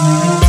Mm-hmm.